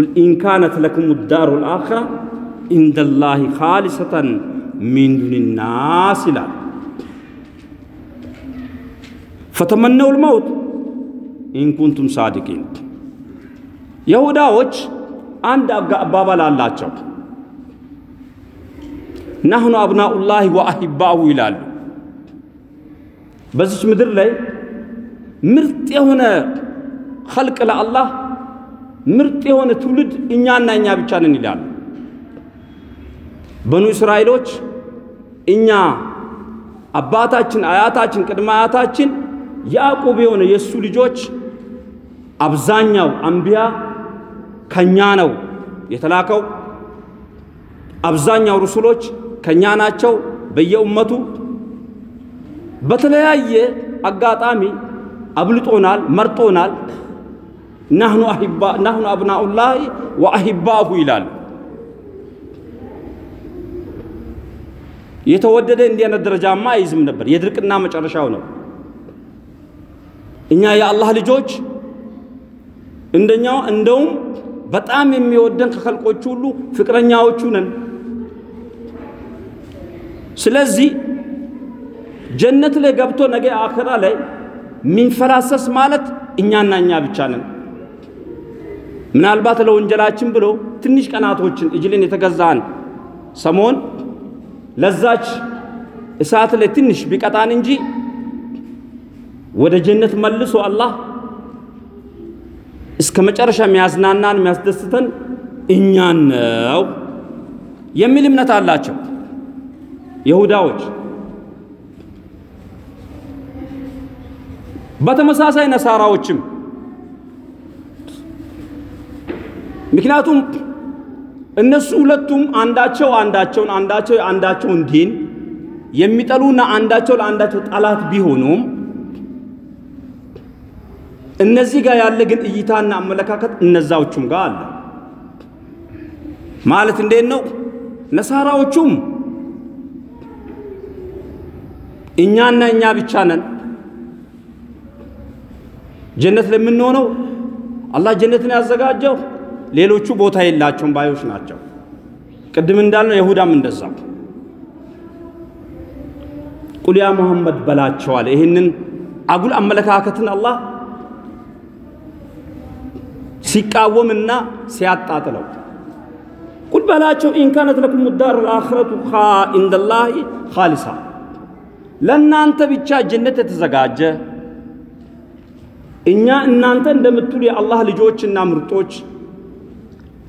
قل إن كانت لكم الدار الآخرة عند الله خالصة من دون الناس ይላል። فتمنوا الموت إن كنتم صادقين። የሁዳዎች አንድ አባባል አላቸው። نحن أبناء الله وأحباؤه ይላሉ። በዚች ምድር ላይ ምርጥ የሆነ ኸልቅ ለአላህ ምርጥ የሆነ ትውልድ እኛና እኛ ብቻ ነን ይላሉ። በኑ እስራኤሎች እኛ አባታችን፣ አያታችን፣ ቅድመ አያታችን ያዕቆብ የሆነ የእሱ ልጆች አብዛኛው አንቢያ ከኛ ነው የተላከው። አብዛኛው ሩሱሎች ከኛ ናቸው። በየኡመቱ በተለያየ አጋጣሚ አብልጦናል፣ መርጦናል። ናህኑ አብናኡላህ ወአሂባሁ ይላሉ። የተወደደ እንዲህ አይነት ደረጃማ አይዝም ነበር። የድርቅና መጨረሻው ነው። እኛ የአላህ ልጆች እንደኛው እንደውም በጣም የሚወደን ከኸልቆቹ ሁሉ ፍቅረኛዎቹ ነን። ስለዚህ ጀነት ላይ ገብቶ ነገ አኺራ ላይ ሚንፈላሰስ ማለት እኛና እኛ ብቻ ነን። ምናልባት ለወንጀላችን ብሎ ትንሽ ቀናቶችን እጅልን የተገዛን ሰሞን ለዛች እሳት ላይ ትንሽ ቢቀጣን እንጂ ወደ ጀነት መልሶ አላህ እስከ መጨረሻ የሚያዝናናን የሚያስደስተን እኛን ነው የሚል እምነት አላቸው ይሁዳዎች። በተመሳሳይ ነሳራዎችም ምክንያቱም እነሱ ሁለቱም አንዳቸው አንዳቸውን አንዳቸው አንዳቸውን ዲን የሚጠሉና አንዳቸው ለአንዳቸው ጠላት ቢሆኑም እነዚህ ጋር ያለ ግን እይታና አመለካከት እነዛዎቹም ጋር አለ። ማለት እንዴት ነው? ነሳራዎቹም እኛና እኛ ብቻ ነን ጀነት ለምንሆነው አላህ ጀነትን ያዘጋጀው ሌሎቹ ቦታ የላቸውም ባዮች ናቸው። ቅድም እንዳልነው የሁዳም እንደዛው ቁል ያ ሙሐመድ በላቸዋል። ይህንን አጉል አመለካከትን አላህ ሲቃወምና ሲያጣጥለው ቁል በላቸው ኢንካነት ለኩም ዳር ልአኽረቱ ኢንደላሂ ኻሊሳ ለእናንተ ብቻ ጀነት የተዘጋጀ እኛ እናንተ እንደምትሉ የአላህ ልጆችና ምርጦች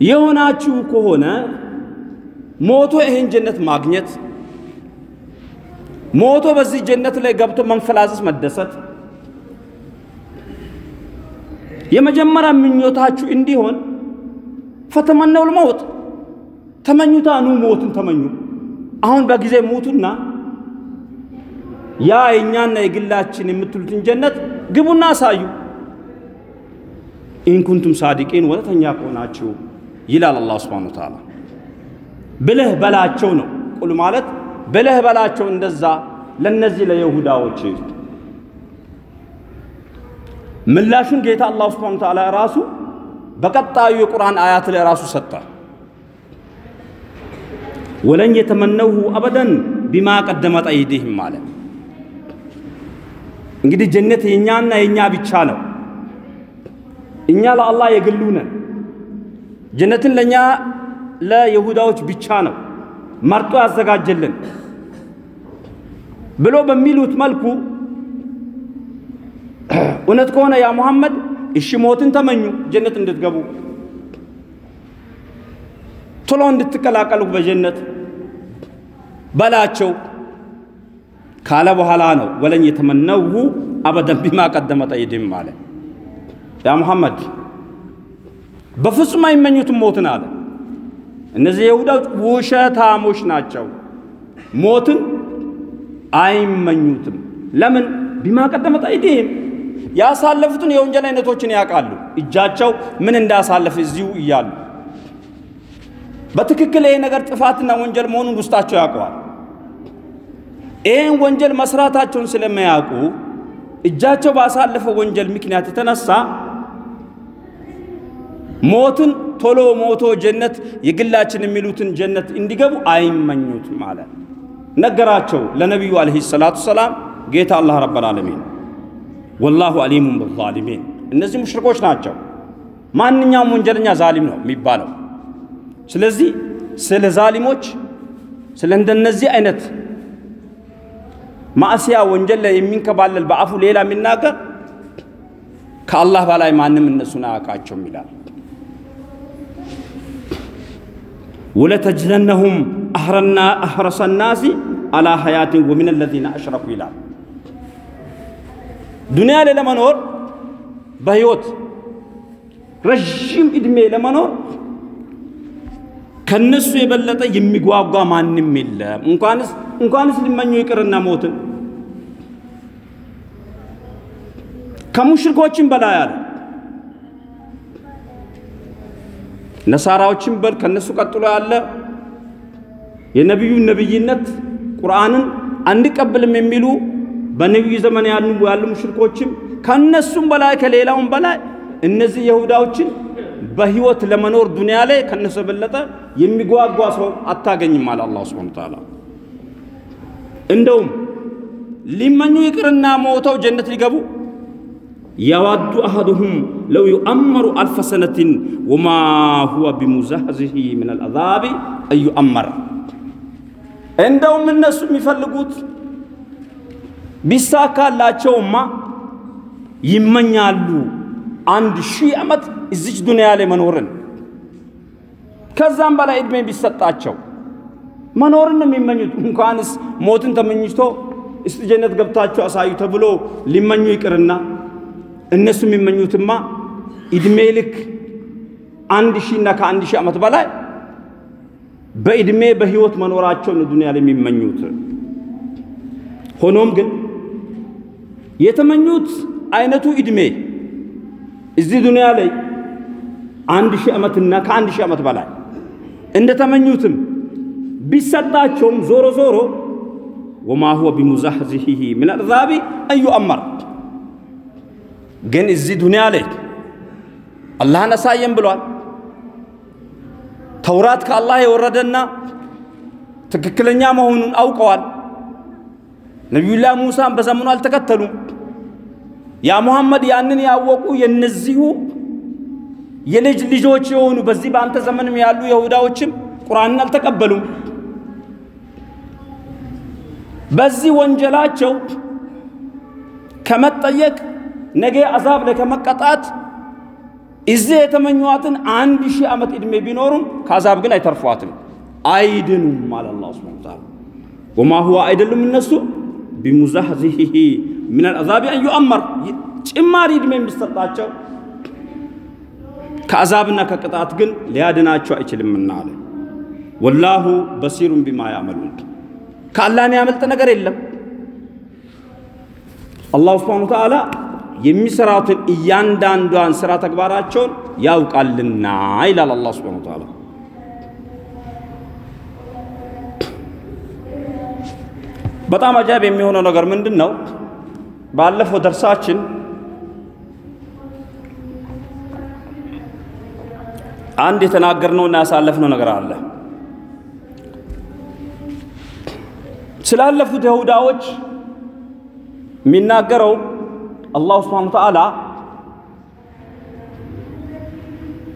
የሆናችሁ ከሆነ ሞቶ ይህን ጀነት ማግኘት ሞቶ በዚህ ጀነት ላይ ገብቶ መንፈላሰስ መደሰት የመጀመሪያ ምኞታችሁ እንዲሆን ፈተመነው ልመውት ተመኙታ ኑ ሞትን ተመኙ። አሁን በጊዜ ሙቱና ያ የእኛና የግላችን የምትሉትን ጀነት ግቡና አሳዩ። ኢንኩንቱም ሳዲቂን እውነተኛ ከሆናችሁ ይላል አላህ ሱብሓነሁ ወተዓላ። ብለህ በላቸው ነው። ቁል ማለት ብለህ በላቸው እንደዛ ለነዚህ ለይሁዳዎች ምላሹን ጌታ አላህ ሱብሓነሁ ወተዓላ ራሱ በቀጣዩ የቁርአን አያት ላይ ራሱ ሰጠ። ወለን የተመነውሁ አበደን ቢማ ቀደመት አይዲህም ማለት እንግዲህ ጀነት የእኛና የእኛ ብቻ ነው። እኛ ለአላህ የግሉ ነን። ጀነትን ለእኛ ለይሁዳዎች ብቻ ነው መርጦ ያዘጋጀልን ብሎ በሚሉት መልኩ እውነት ከሆነ ያ ሙሐመድ እሺ ሞትን ተመኙ ጀነት እንድትገቡ ቶሎ እንድትቀላቀሉ በጀነት በላቸው ካለ በኋላ ነው ወለን የተመነውሁ አበደን ቢማ ቀደመት አይዲህም አለ። ያ ሙሐመድ በፍጹም አይመኙትም ሞትን አለ። እነዚህ የይሁዳዎች ውሸታሞች ናቸው። ሞትን አይመኙትም። ለምን? ቢማ ቀደመት ያሳለፉትን የወንጀል አይነቶችን ያውቃሉ። እጃቸው ምን እንዳሳለፍ እዚሁ እያሉ በትክክል ይሄ ነገር ጥፋትና ወንጀል መሆኑን ውስጣቸው ያውቀዋል። ይህን ወንጀል መስራታቸውን ስለማያውቁ እጃቸው ባሳለፈው ወንጀል ምክንያት የተነሳ ሞትን ቶሎ ሞቶ ጀነት የግላችን የሚሉትን ጀነት እንዲገቡ አይመኙትም ማለት ነገራቸው ለነቢዩ አለይሂ ሰላቱ ሰላም ጌታ አላህ ረበል ዓለሚን ወላሁ አሊሙን ብዛሊሚን እነዚህ ሙሽሪኮች ናቸው። ማንኛውም ወንጀለኛ ዛሊም ነው የሚባለው። ስለዚህ ስለ ዛሊሞች ስለ እንደነዚህ አይነት ማዕሲያ ወንጀል ላይ የሚንከባለል በአፉ ሌላ የሚናገር ከአላህ በላይ ማንም እነሱን አያውቃቸውም ይላል። ወለተጅደነሁም አህረና አህረሰ ናሲ አላ ሀያትን ወሚን አለዚነ አሽረኩ ይላል። ዱንያ ላይ ለመኖር በህይወት ረዥም ዕድሜ ለመኖር ከነሱ የበለጠ የሚጓጓ ማንም የለም። እንኳንስ እንኳንስ ሊመኙ ይቅርና ሞትን ከሙሽሪኮችም በላይ አለ። ነሳራዎችን በል ከነሱ ቀጥሎ ያለ የነቢዩን ነብይነት ቁርአንን አንቀበልም የሚሉ በነቢዩ ዘመን ያሉ ያሉ ሙሽሪኮችም ከነሱም በላይ ከሌላውም በላይ እነዚህ የሁዳዎችን በህይወት ለመኖር ዱንያ ላይ ከነሱ የበለጠ የሚጓጓ ሰው አታገኝም አለ አላህ ሱብሓነሁ ወተዓላ። እንደውም ሊመኙ ይቅርና ሞተው ጀነት ሊገቡ የዋዱ አሐዱሁም ለው ዩአመሩ አልፈ ሰነትን ወማ ሁወ ቢሙዛህዚሂ ሚነል አዛቢ አዩአመር። እንደውም እነሱ የሚፈልጉት ቢሳካላቸውማ ይመኛሉ አንድ ሺህ ዓመት እዚች ዱንያ ላይ መኖርን ከዛም በላይ ዕድሜ ቢሰጣቸው መኖርን ነው የሚመኙት። እንኳንስ ሞትን ተመኝቶ እስቲ ጀነት ገብታችሁ አሳዩ ተብሎ ሊመኙ ይቅርና እነሱ የሚመኙትማ ዕድሜ ልክ አንድ ሺህና ከአንድ ሺህ ዓመት በላይ በዕድሜ በህይወት መኖራቸው ነው ዱንያ ላይ የሚመኙት። ሆኖም ግን የተመኙት አይነቱ ዕድሜ እዚህ ዱንያ ላይ አንድ ሺህ ዓመትና ከአንድ ሺህ ዓመት በላይ እንደተመኙትም ቢሰጣቸውም ዞሮ ዞሮ ወማ ሁወ ቢሙዛህዚሂ ምን አልዛቢ አዩ አመር ግን እዚህ ዱንያ ላይ አላህን አሳየን ብሏል። ተውራት ከአላህ የወረደና ትክክለኛ መሆኑን አውቀዋል። ነቢዩላህ ሙሳን በዘመኑ አልተከተሉም። ያ ሙሐመድ ያንን ያወቁ የነዚሁ የልጅ ልጆች የሆኑ በዚህ በአንተ ዘመንም ያሉ ይሁዳዎችም ቁርአንን አልተቀበሉም። በዚህ ወንጀላቸው ከመጠየቅ ነገ አዛብ ላይ ከመቀጣት እዚህ የተመኟትን አንድ ሺህ ዓመት ዕድሜ ቢኖሩም ከአዛብ ግን አይተርፏትም፣ አይድኑም አለ አላህ ሱብሓነሁ ወተዓላ። ወማ ሁወ አይደሉም እነሱ ቢሙዛህዚሂ ሚነል አዛቢ አን ዩአመር ጭማሪ ዕድሜ የሚሰጣቸው ከአዛብና ከቅጣት ግን ሊያድናቸው አይችልምና አለ። ወላሁ በሲሩን ቢማ ያዕመሉን ከአላህ ያመልጥ ነገር የለም። አላሁ ሱብሓነሁ ወተዓላ የሚሰራትን እያንዳንዷን ስራ ተግባራቸውን ያውቃልና ይላል አላህ ሱብሓነሁ ወተዓላ። በጣም አጃብ የሚሆነው ነገር ምንድን ነው? ባለፈው ደርሳችን አንድ የተናገርነውና ያሳለፍነው ነገር አለ። ስላለፉት ይሁዳዎች የሚናገረው አላሁ ስብሓነ ወተዓላ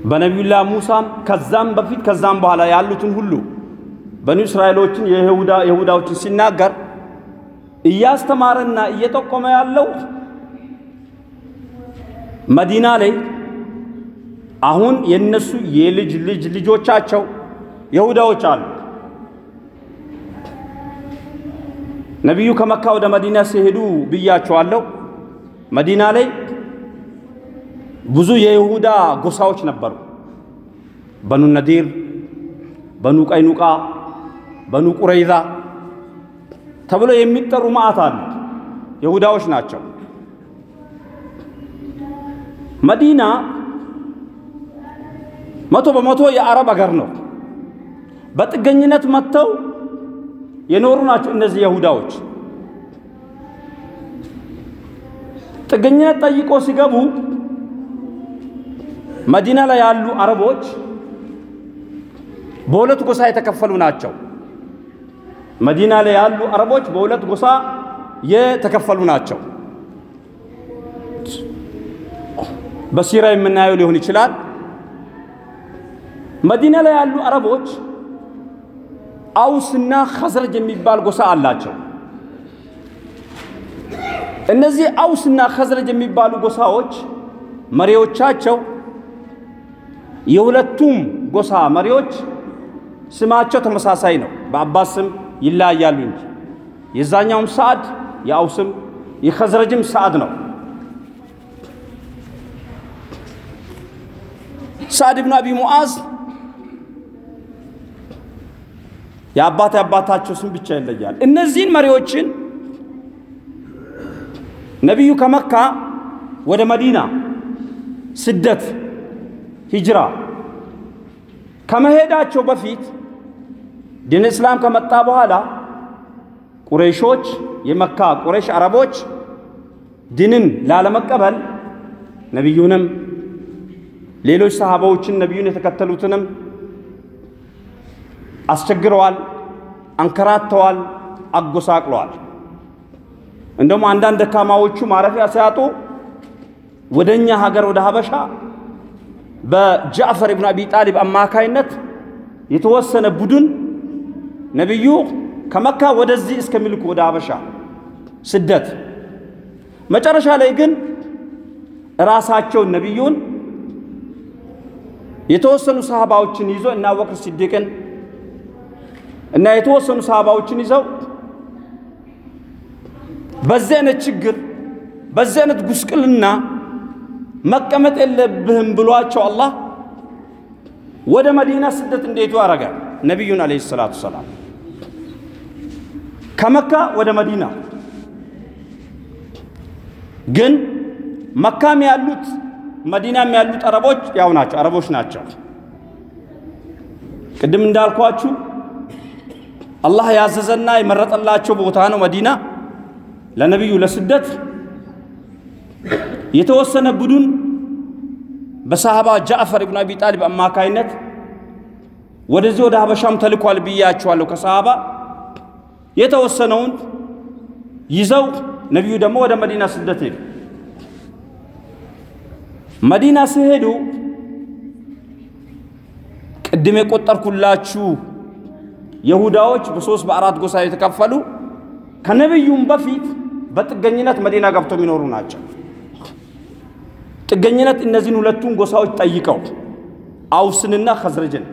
በነቢዩላህ ሙሳም ከዛም በፊት ከዛም በኋላ ያሉትን ሁሉ በኒ እስራኤሎችን የይሁዳዎችን ሲናገር እያስተማረና እየጠቆመ ያለው መዲና ላይ አሁን የነሱ የልጅ ልጅ ልጆቻቸው ይሁዳዎች አሉ። ነቢዩ ከመካ ወደ መዲና ሲሄዱ ብያቸዋለሁ። መዲና ላይ ብዙ የይሁዳ ጎሳዎች ነበሩ። በኑ ነዲር፣ በኑ ቀይኑቃ፣ በኑ ቁረይዛ ተብሎ የሚጠሩ ማዕት አሉ። ይሁዳዎች ናቸው። መዲና መቶ በመቶ የአረብ አገር ነው። በጥገኝነት መጥተው የኖሩ ናቸው። እነዚህ ይሁዳዎች ጥገኝነት ጠይቆ ሲገቡ መዲና ላይ ያሉ አረቦች በሁለት ጎሳ የተከፈሉ ናቸው። መዲና ላይ ያሉ አረቦች በሁለት ጎሳ የተከፈሉ ናቸው። በሲራ የምናየው ሊሆን ይችላል። መዲና ላይ ያሉ አረቦች አውስና ኸዝረጅ የሚባል ጎሳ አላቸው። እነዚህ አውስና ኸዝረጅ የሚባሉ ጎሳዎች መሪዎቻቸው የሁለቱም ጎሳ መሪዎች ስማቸው ተመሳሳይ ነው። በአባት ስም ይለያያሉ እንጂ የዛኛውም ሰዓድ የአውስም የኸዝረጅም ሰዓድ ነው። ሳዕድ ብን አቢ ሙዓዝ የአባት የአባታቸው ስም ብቻ ይለያል። እነዚህን መሪዎችን ነቢዩ ከመካ ወደ መዲና ስደት ሂጅራ ከመሄዳቸው በፊት ዲን እስላም ከመጣ በኋላ ቁረይሾች የመካ ቁረይሽ አረቦች ዲንን ላለመቀበል ነቢዩንም ሌሎች ሰሃባዎችን ነቢዩን የተከተሉትንም አስቸግረዋል፣ አንከራተዋል፣ አጎሳቅለዋል። እንደውም አንዳንድ ደካማዎቹ ማረፊያ ሲያጡ ወደ እኛ ሀገር ወደ ሀበሻ በጃዕፈር ኢብኑ አቢ ጣሊብ አማካይነት የተወሰነ ቡድን ነቢዩ ከመካ ወደዚህ እስከሚልኩ ወደ ሀበሻ ስደት። መጨረሻ ላይ ግን ራሳቸውን ነቢዩን የተወሰኑ ሰሃባዎችን ይዞ እና አቡበክር ሲዲቅን እና የተወሰኑ ሰሃባዎችን ይዘው በዚህ አይነት ችግር በዚህ አይነት ጉስቅልና መቀመጥ የለብህም ብሏቸው አላህ ወደ መዲና ስደት እንዴቱ አረገ ነቢዩን አለይሂ ሰላቱ ሰላም ከመካ ወደ መዲና። ግን መካም ያሉት መዲናም ያሉት አረቦች ያው ናቸው፣ አረቦች ናቸው። ቅድም እንዳልኳችሁ አላህ ያዘዘና የመረጠላቸው ቦታ ነው መዲና ለነቢዩ ለስደት የተወሰነ ቡድን በሳሃባ ጃዕፈር ኢብኑ አቢ ጣሊብ አማካይነት ወደዚህ ወደ ሀበሻም ተልኳል ብያቸዋለሁ። ከሰሃባ የተወሰነውን ይዘው ነቢዩ ደግሞ ወደ መዲና ስደት ሄዱ። መዲና ሲሄዱ ቅድም የቆጠርኩላችሁ የሁዳዎች በሶስት በአራት ጎሳ የተከፈሉ ከነቢዩም በፊት በጥገኝነት መዲና ገብተው የሚኖሩ ናቸው። ጥገኝነት እነዚህን ሁለቱን ጎሳዎች ጠይቀው አውስንና ኸዝረጅን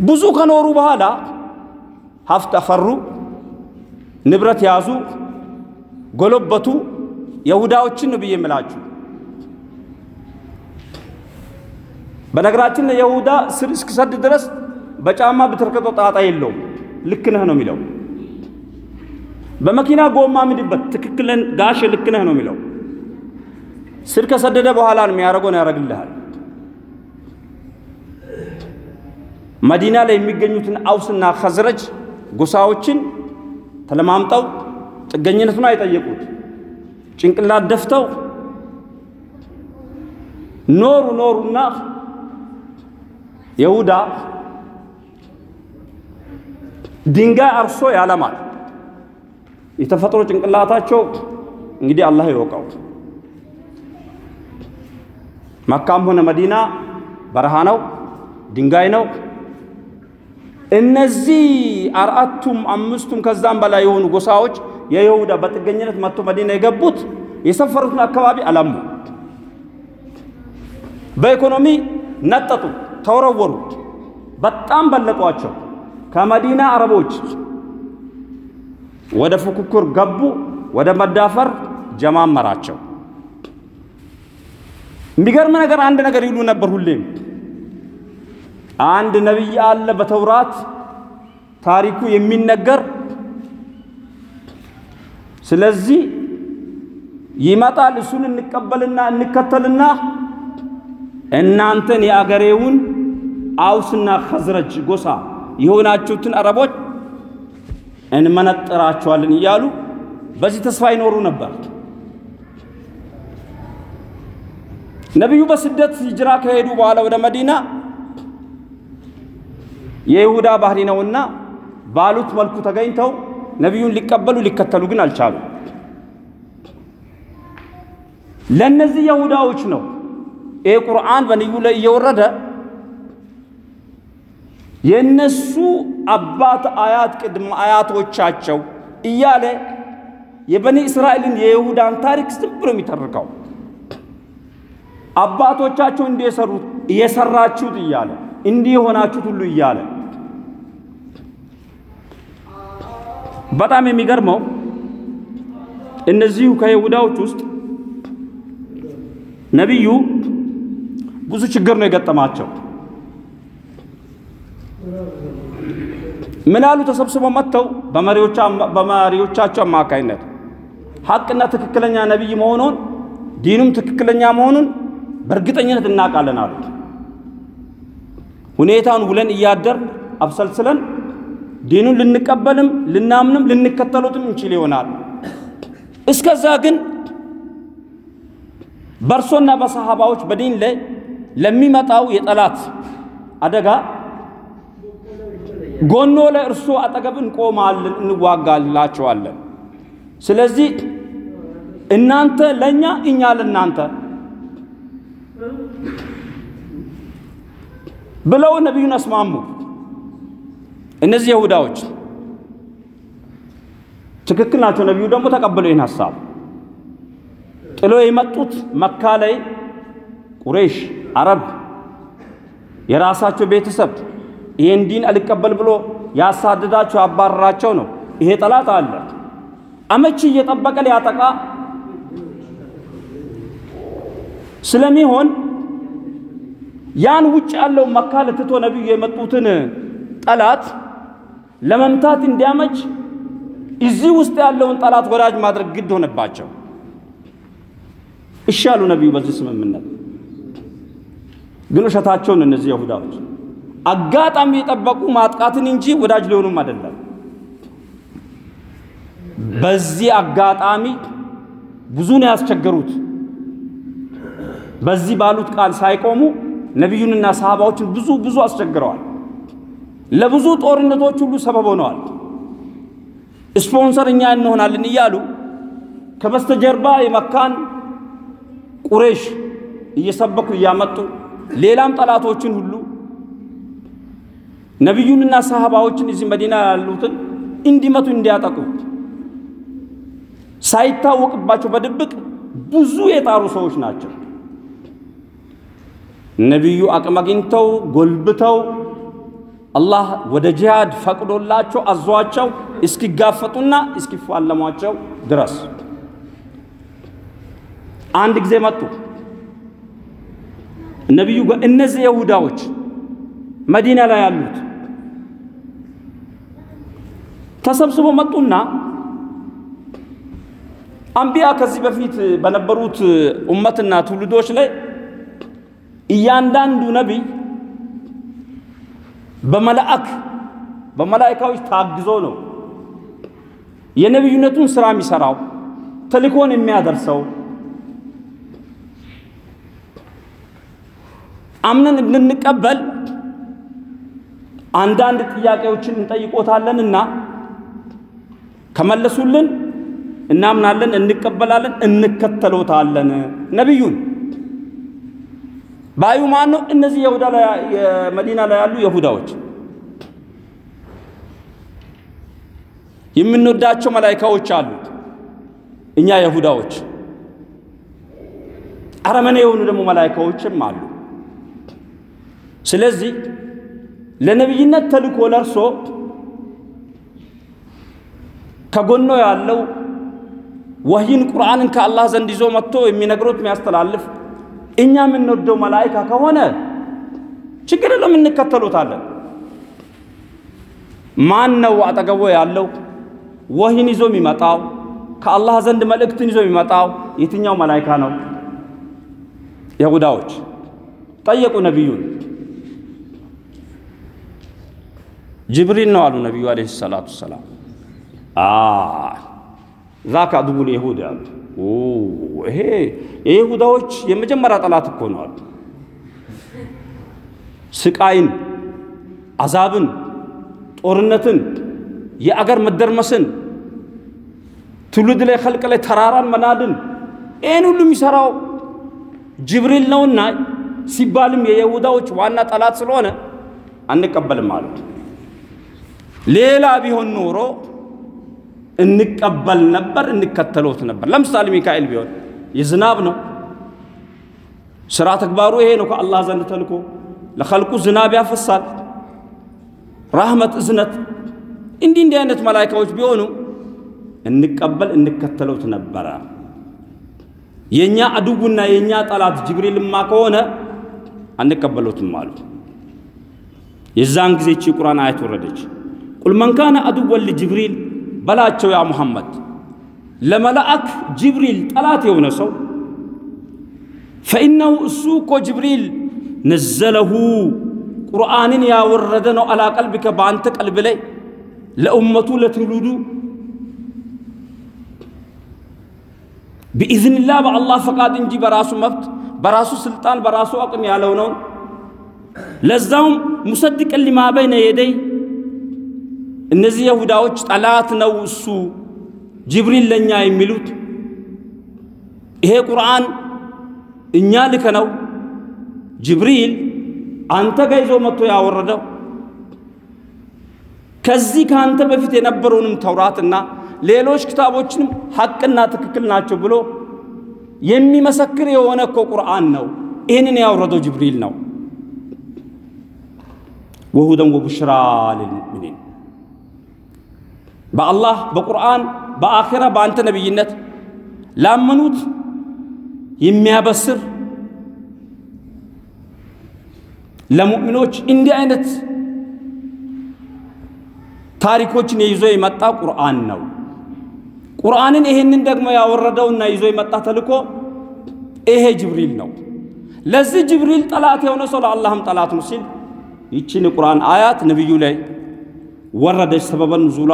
ብዙ ከኖሩ በኋላ ሀብት አፈሩ፣ ንብረት ያዙ፣ ጎለበቱ። የሁዳዎችን ነው ብዬ የምላችሁ። በነገራችን የሁዳ ስር እስኪሰድ ድረስ በጫማ ብትርከጦ ጣጣ የለውም። ልክ ነህ ነው የሚለው። በመኪና ጎማ ምድበት ትክክልን ጋሽ ልክ ነው የሚለው። ስር ከሰደደ በኋላ ነው የሚያደርገውን ያደርግልሃል። መዲና ላይ የሚገኙትን አውስና ኸዝረጅ ጎሳዎችን ተለማምጠው ጥገኝነቱን አይጠየቁት ጭንቅላት ደፍተው ኖሩ ኖሩና የሁዳ ድንጋይ አርሶ ያለማል። የተፈጥሮ ጭንቅላታቸው እንግዲህ አላህ ይወቀው። መካም ሆነ መዲና በረሃ ነው፣ ድንጋይ ነው። እነዚህ አራቱም አምስቱም ከዛም በላይ የሆኑ ጎሳዎች የይሁዳ በጥገኝነት መጥቶ መዲና የገቡት የሰፈሩትን አካባቢ አላሙ። በኢኮኖሚ ነጠጡ፣ ተወረወሩ፣ በጣም በለጧቸው። ከመዲና አረቦች ወደ ፉክክር ገቡ፣ ወደ መዳፈር ጀማመራቸው። የሚገርም ነገር አንድ ነገር ይሉ ነበር ሁሌም አንድ ነቢይ አለ በተውራት ታሪኩ የሚነገር ስለዚህ ይመጣል እሱን እንቀበልና እንከተልና እናንተን የአገሬውን አውስና ኸዝረጅ ጎሳ የሆናችሁትን አረቦች እንመነጥራቸዋለን እያሉ በዚህ ተስፋ ይኖሩ ነበር። ነቢዩ በስደት ሂጅራ ከሄዱ በኋላ ወደ መዲና የይሁዳ ባህሪ ነውና ባሉት መልኩ ተገኝተው ነቢዩን ሊቀበሉ ሊከተሉ ግን አልቻሉ። ለእነዚህ የሁዳዎች ነው ይህ ቁርአን በነቢዩ ላይ እየወረደ የእነሱ አባት አያት ቅድመ አያቶቻቸው እያለ የበኒ እስራኤልን የይሁዳን ታሪክ ዝም ብሎ የሚተርከው አባቶቻቸው እንዲህ የሰሩት እየሰራችሁት እያለ እንዲህ የሆናችሁት ሁሉ እያለ በጣም የሚገርመው እነዚሁ ከይሁዳዎች ውስጥ ነቢዩ ብዙ ችግር ነው የገጠማቸው። ምን አሉ? ተሰብስበው መጥተው በመሪዎቻቸው አማካይነት ሐቅና ትክክለኛ ነቢይ መሆኑን ዲኑም ትክክለኛ መሆኑን በእርግጠኝነት እናውቃለን አሉ። ሁኔታውን ውለን እያደር አብሰልስለን ዲኑን ልንቀበልም ልናምንም ልንከተሉትም እንችል ይሆናል። እስከዛ ግን በእርሶና በሰሃባዎች በዲን ላይ ለሚመጣው የጠላት አደጋ ጎኖ ለእርሶ አጠገብ እንቆማለን፣ እንዋጋላቸዋለን። ስለዚህ እናንተ ለእኛ እኛ ለእናንተ ብለው ነቢዩን አስማሙ። እነዚህ ይሁዳዎች ትክክል ናቸው። ነቢዩ ደግሞ ተቀብለው ይህን ሀሳብ ጥሎ የመጡት መካ ላይ ቁሬሽ፣ አረብ የራሳቸው ቤተሰብ ይህን ዲን አልቀበል ብሎ ያሳደዳቸው ያባረራቸው ነው። ይሄ ጠላት አለ አመቺ እየጠበቀ ሊያጠቃ ስለሚሆን ያን ውጭ ያለው መካ ለትቶ ነቢዩ የመጡትን ጠላት ለመምታት እንዲያመች እዚህ ውስጥ ያለውን ጠላት ወዳጅ ማድረግ ግድ ሆነባቸው። እሺ አሉ ነቢዩ በዚህ ስምምነት። ግን ውሸታቸውን እነዚህ ይሁዳዎች አጋጣሚ የጠበቁ ማጥቃትን እንጂ ወዳጅ ሊሆኑም አይደለም። በዚህ አጋጣሚ ብዙ ነው ያስቸገሩት። በዚህ ባሉት ቃል ሳይቆሙ ነቢዩንና ሰሃባዎችን ብዙ ብዙ አስቸግረዋል። ለብዙ ጦርነቶች ሁሉ ሰበብ ሆነዋል። ስፖንሰር እኛ እንሆናለን እያሉ ከበስተጀርባ የመካን ቁሬሽ እየሰበኩ እያመጡ ሌላም ጠላቶችን ሁሉ ነቢዩንና ሰሃባዎችን እዚህ መዲና ያሉትን እንዲመቱ እንዲያጠቁ ሳይታወቅባቸው በድብቅ ብዙ የጣሩ ሰዎች ናቸው። ነቢዩ አቅም አግኝተው ጎልብተው አላህ ወደ ጂሃድ ፈቅዶላቸው አዟቸው እስኪጋፈጡና እስኪፋለሟቸው ድረስ አንድ ጊዜ መጡ። ነቢዩ እነዚህ ይሁዳዎች መዲና ላይ ያሉት ተሰብስበው መጡና አንቢያ ከዚህ በፊት በነበሩት ኡመትና ትውልዶች ላይ እያንዳንዱ ነቢይ በመላእክ በመላእካዎች ታግዞ ነው የነቢዩነቱን ስራ የሚሰራው ተልእኮን የሚያደርሰው። አምነን እንድንቀበል አንዳንድ ጥያቄዎችን እንጠይቆታለንና ከመለሱልን እናምናለን፣ እንቀበላለን፣ እንከተሎታለን። ነቢዩን ባዩ ማን ነው? እነዚህ የሁዳ የመዲና ላይ ያሉ ይሁዳዎች የምንወዳቸው መላኢካዎች አሉ። እኛ ይሁዳዎች አረመኔ የሆኑ ደግሞ መላኢካዎችም አሉ። ስለዚህ ለነቢይነት ተልኮ ለርሶ ከጎኖ ያለው ወህይን ቁርአንን ከአላህ ዘንድ ይዞ መጥቶ የሚነግሮት የሚያስተላልፍ እኛ የምንወደው መላኢካ ከሆነ ችግር የለም እንከተሉታለን። ማን ነው አጠገቦ ያለው ወህይን ይዞ የሚመጣው ከአላህ ዘንድ መልእክትን ይዞ የሚመጣው የትኛው መላኢካ ነው? ይሁዳዎች ጠየቁ ነቢዩን። ጅብሪል ነው አሉ ነቢዩ ዓለይሂ ሰላቱ ሰላም። ዛካ አድቡል ይሁድ አሉ። ይሄ የይሁዳዎች የመጀመሪያ ጠላት እኮ ነው አሉ። ስቃይን፣ አዛብን፣ ጦርነትን፣ የአገር መደርመስን፣ ትውልድ ላይ ኸልቅ ላይ ተራራን መናድን ይህን ሁሉ የሚሰራው ጅብሪል ነውና ሲባልም የይሁዳዎች ዋና ጠላት ስለሆነ አንቀበልም አሉት። ሌላ ቢሆን ኖሮ እንቀበል ነበር፣ እንከተሎት ነበር። ለምሳሌ ሚካኤል ቢሆን የዝናብ ነው ስራ ተግባሩ ይሄ ነው። ከአላህ ዘንድ ተልኮ ለኸልቁ ዝናብ ያፈሳል፣ ራህመት፣ እዝነት እንዲህ እንዲህ አይነት መላይካዎች ቢሆኑ እንቀበል እንከተሎት ነበረ። የእኛ አድውና የእኛ ጠላት ጅብሪልማ ከሆነ አንቀበሎትም አሉ። የዛን ጊዜ እቺ ቁርአን አያት ወረደች። ቁል መን ካነ አድወን ለጅብሪል በላቸው ያ ሙሐመድ ለመላእክ ጅብሪል ጠላት የሆነ ሰው ፈኢነሁ እሱ እኮ ጅብሪል ነዘለሁ ቁርአንን ያወረደ ነው አላ ቀልቢከ በአንተ ቀልብ ላይ ለኡመቱ ለትውልዱ ቢኢዝንላህ በአላህ ፈቃድ እንጂ በራሱ መብት በራሱ ስልጣን በራሱ አቅም ያለው ነው። ለዛውም ሙሰድቅን ሊማ በይነ የደይ እነዚህ የሁዳዎች ጠላት ነው እሱ ጅብሪል ለእኛ የሚሉት ይሄ ቁርአን እኛ ልከ ነው ጅብሪል አንተ ጋ ይዞ መጥቶ ያወረደው ከዚህ ከአንተ በፊት የነበረውንም ተውራትና ሌሎች ክታቦችንም ሐቅና ትክክል ናቸው ብሎ የሚመሰክር የሆነ እኮ ቁርአን ነው። ይህንን ያወረደው ጅብሪል ነው። ወሁደን ወቡሽራ ልልሙእሚኒን በአላህ በቁርአን በአኼራ በአንተ ነቢይነት ላመኑት የሚያበስር ለሙእሚኖች እንዲህ አይነት ታሪኮችን ይዞ የመጣ ቁርአን ነው። ቁርአንን ይሄንን ደግሞ ያወረደውና ይዞ የመጣ ተልኮ ይሄ ጅብሪል ነው። ለዚህ ጅብሪል ጠላት የሆነ ሰው ለአላህም ጠላት ነው ሲል ይችን ቁርአን አያት ነቢዩ ላይ ወረደች። ሰበበ ኑዙላ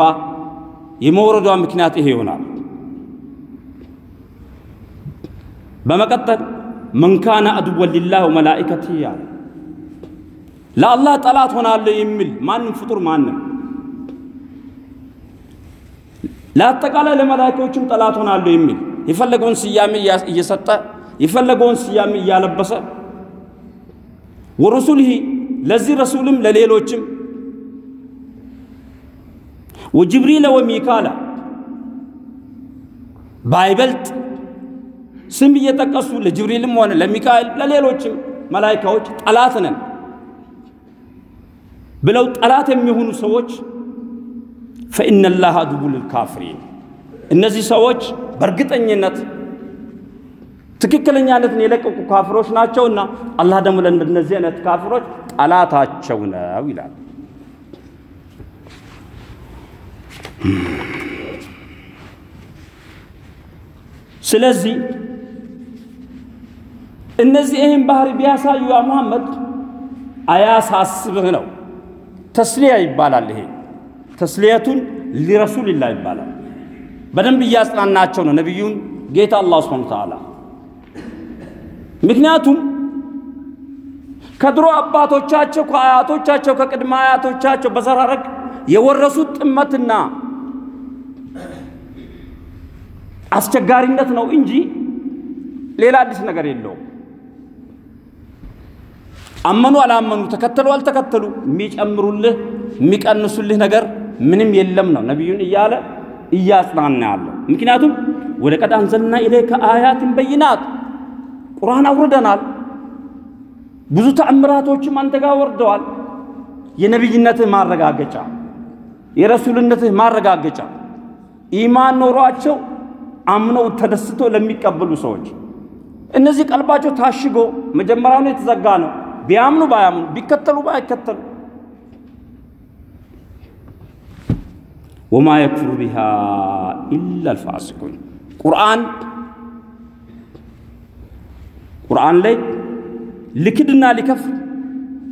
የመውረዷ ምክንያት ይሄ ይሆናል። በመቀጠል መን ካነ አድወን ሊላህ ወመላኢከቲህ ያለ ለአላህ ጠላት ሆናለሁ የሚል ማንም ፍጡር ማንም ለአጠቃላይ ለመላእክቶችም ጠላት ሆናለሁ የሚል የፈለገውን ስያሜ እየሰጠ የፈለገውን ስያሜ እያለበሰ ወረሱልህ ለዚህ ረሱልም ለሌሎችም ወጅብሪለ ወሚካላ ባይበልጥ ስም እየጠቀሱ ለጅብሪልም ሆነ ለሚካኤል ለሌሎችም መላይካዎች ጠላት ነን ብለው ጠላት የሚሆኑ ሰዎች ፈኢነላህ አድቡ ልልካፍሪን እነዚህ ሰዎች በእርግጠኝነት ትክክለኛነትን የለቀቁ ካፍሮች ናቸውና አላህ ደግሞ ለእነዚህ አይነት ካፍሮች ጠላታቸው ነው ይላል። ስለዚህ እነዚህ ይህን ባህሪ ቢያሳዩ ያ ሙሐመድ አያሳስብህ ነው። ተስሊያ ይባላል። ይሄ ተስሊየቱን ሊረሱልላህ ይባላል። በደንብ እያጽናናቸው ነው ነቢዩን ጌታ አላህ ሱብሓነሁ ወተዓላ። ምክንያቱም ከድሮ አባቶቻቸው ከአያቶቻቸው ከቅድመ አያቶቻቸው በዘራረግ የወረሱት ጥመትና አስቸጋሪነት ነው እንጂ ሌላ አዲስ ነገር የለውም። አመኑ አላመኑ፣ ተከተሉ አልተከተሉ የሚጨምሩልህ የሚቀንሱልህ ነገር ምንም የለም ነው ነቢዩን እያለ እያጽናና ያለው። ምክንያቱም ወለቀድ አንዘልና ኢለይከ አያትን በይናት ቁርአን አውርደናል። ብዙ ተአምራቶችም አንተ ጋር ወርደዋል። የነቢይነትህ ማረጋገጫ፣ የረሱልነትህ ማረጋገጫ ኢማን ኖሯቸው አምነው ተደስቶ ለሚቀበሉ ሰዎች። እነዚህ ቀልባቸው ታሽጎ መጀመሪያውኑ የተዘጋ ነው። ቢያምኑ ባያምኑ ቢከተሉ ባይከተሉ። ወማ የክፍሩ ቢሃ ኢላ አልፋሲቁን። ቁርአን ቁርአን ላይ ልክድና ሊከፍር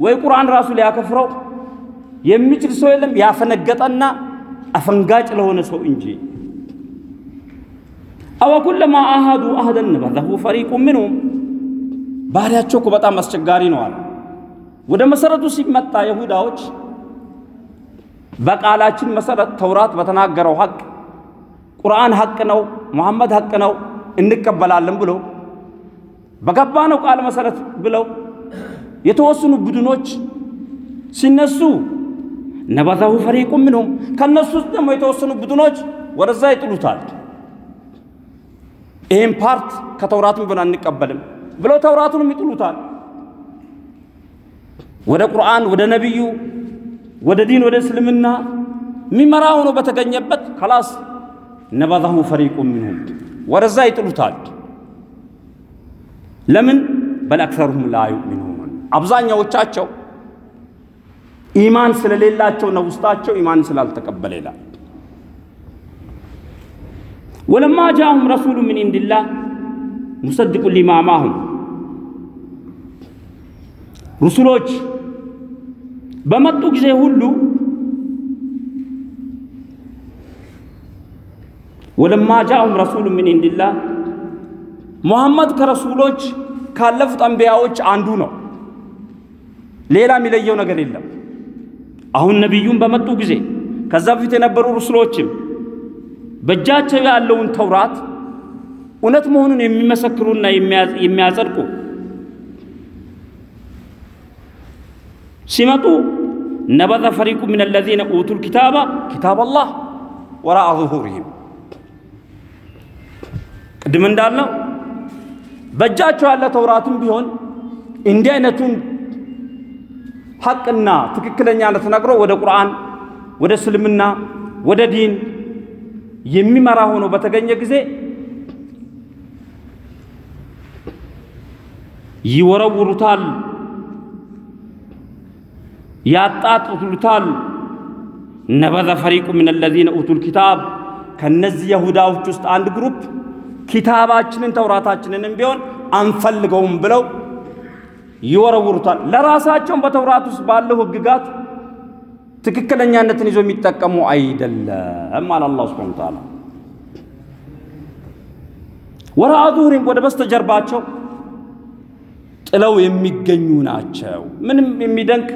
ወይ ቁርአን ራሱ ሊያከፍረው የሚችል ሰው የለም። ያፈነገጠና አፈንጋጭ ለሆነ ሰው እንጂ አወ ኩለማ አሃዱ አህደን በዘሁ ፈሪቁ ምንሁም ባህሪያቸው እኮ በጣም አስቸጋሪ ነው አለ። ወደ መሰረቱ ሲመጣ ይሁዳዎች በቃላችን መሰረት ተውራት በተናገረው ሐቅ ቁርአን ሐቅ ነው፣ ሙሐመድ ሐቅ ነው እንቀበላለን ብሎ በገባነው ቃል መሰረት ብለው የተወሰኑ ቡድኖች ሲነሱ نبذه فريق منهم ከነሱ ውስጥ ደግሞ የተወሰኑ ቡድኖች ወደዛ ይጥሉታል። ይህም part ከተውራትም ቢሆን አንቀበልም ብለው ተውራቱንም ይጥሉታል። ወደ ቁርአን ወደ ነቢዩ ወደ ዲን ወደ እስልምና የሚመራ ሆኖ በተገኘበት خلاص ነበዛሁ ፈሪቁ ምንሁም ወደዛ ይጥሉታል። ለምን በል አክሰሩሁም ላ ዩእሚኑን አብዛኛዎቻቸው ኢማን ስለሌላቸው ነው ውስጣቸው ኢማን ስላልተቀበለ ይላል። ወለማ ጃአሁም ረሱሉ ምን ኢንዲላህ ሙሰድቁ ሊማ ማሁም ሩሱሎች በመጡ ጊዜ ሁሉ ወለማ ጃአሁም ረሱሉ ምን ኢንዲላህ ሙሐመድ ከረሱሎች ካለፉት አንቢያዎች አንዱ ነው። ሌላ የሚለየው ነገር የለም። አሁን ነቢዩን በመጡ ጊዜ ከዛ በፊት የነበሩ ሩስሎችም በእጃቸው ያለውን ተውራት እውነት መሆኑን የሚመሰክሩና የሚያጸድቁ ሲመጡ ነበዘ ፈሪቁ ምን አለዚነ ኡቱል ኪታባ ኪታብ ወራአ ዙሁሪሂም ቅድም እንዳልነው በእጃቸው ያለ ተውራትም ቢሆን እንዲህ አይነቱን ሐቅና ትክክለኛነት ነግሮ ወደ ቁርአን ወደ እስልምና ወደ ዲን የሚመራ ሆኖ በተገኘ ጊዜ ይወረውሩታል፣ ያጣጥሉታል። ነበዘ ፈሪቁ ምን አለዚነ ኡቱል ኪታብ ከነዚህ የሁዳዎች ውስጥ አንድ ግሩፕ ኪታባችንን ተውራታችንንም ቢሆን አንፈልገውም ብለው ይወረውሩታል። ለራሳቸውም በተውራት ውስጥ ባለው ሕግጋት ትክክለኛነትን ይዞ የሚጠቀሙ አይደለም አለ አላህ ሱብሓነሁ ወተዓላ። ወራአ ዙሁሪሂም ወደ በስተጀርባቸው ጥለው የሚገኙ ናቸው። ምንም የሚደንቅ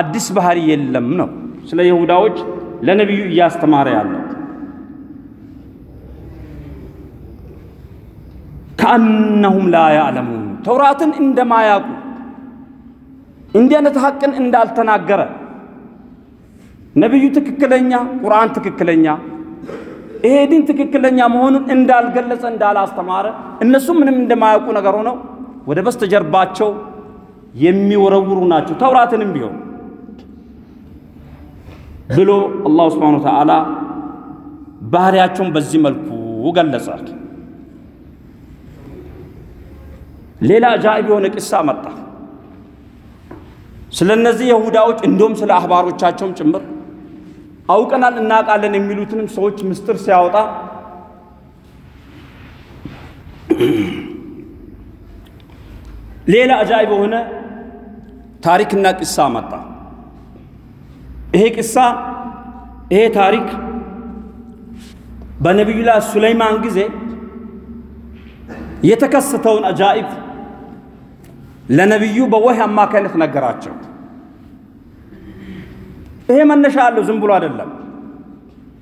አዲስ ባህሪ የለም ነው ስለ ይሁዳዎች ለነቢዩ እያስተማረ ያለው ከአነሁም ላ ያዕለሙን ተውራትን እንደማያውቁ እንዲህ አይነት ሐቅን እንዳልተናገረ ነቢዩ ትክክለኛ ቁርአን ትክክለኛ ይሄ ዲን ትክክለኛ መሆኑን እንዳልገለጸ እንዳላስተማረ እነሱ ምንም እንደማያውቁ ነገር ሆነው ወደ በስተጀርባቸው የሚወረውሩ ናቸው ተውራትንም ቢሆን ብሎ አላሁ ስብሓነሁ ወተዓላ ባህሪያቸውን በዚህ መልኩ ገለጻል። ሌላ አጃኢብ የሆነ ቂሳ መጣ። ስለ እነዚህ የሁዳዎች እንዲሁም ስለ አህባሮቻቸውም ጭምር አውቀናል እናውቃለን የሚሉትንም ሰዎች ምስጢር ሲያወጣ ሌላ አጃኢብ የሆነ ታሪክና ቂሳ መጣ። ይሄ ቂሳ ይሄ ታሪክ በነቢዩላህ ሱለይማን ጊዜ የተከሰተውን አጃኢብ ለነቢዩ በወህይ አማካይነት ነገራቸው። ይሄ መነሻ አለው፣ ዝም ብሎ አይደለም።